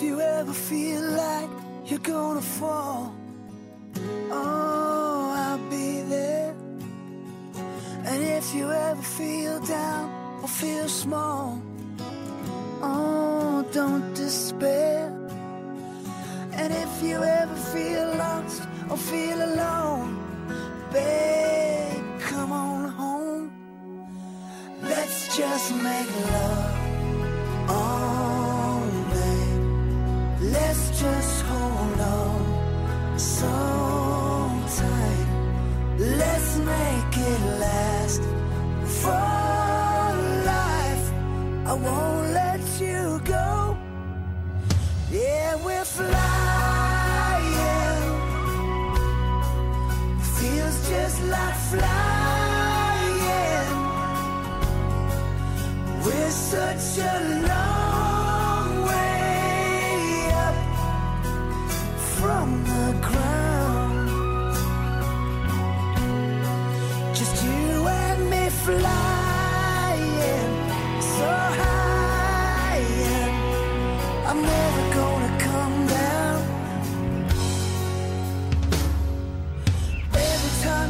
if you ever feel like you're gonna fall, oh, I'll be there. And if you ever feel down or feel small, oh, don't despair. And if you ever feel lost or feel alone, babe, come on home. Let's just make love. Let's just hold on so tight. Let's make it last for life. I won't let you go. Yeah, we're flying. Feels just like flying. We're such a long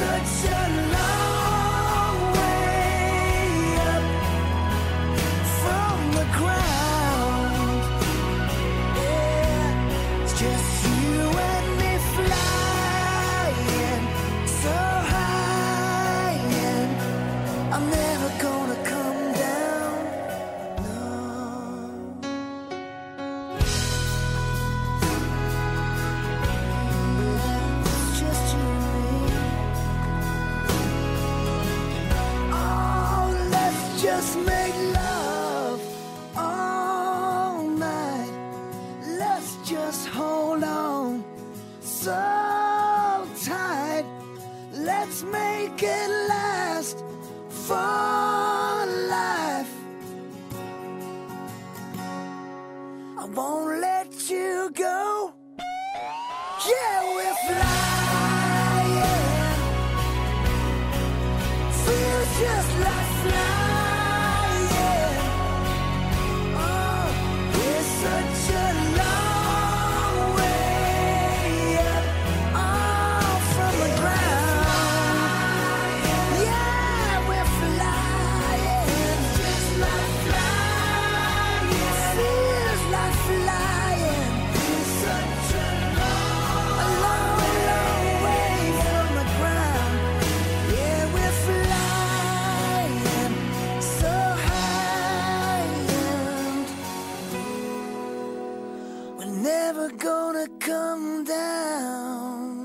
such a Let's make it last for life. I won't let you go. Yeah, we're gonna come down.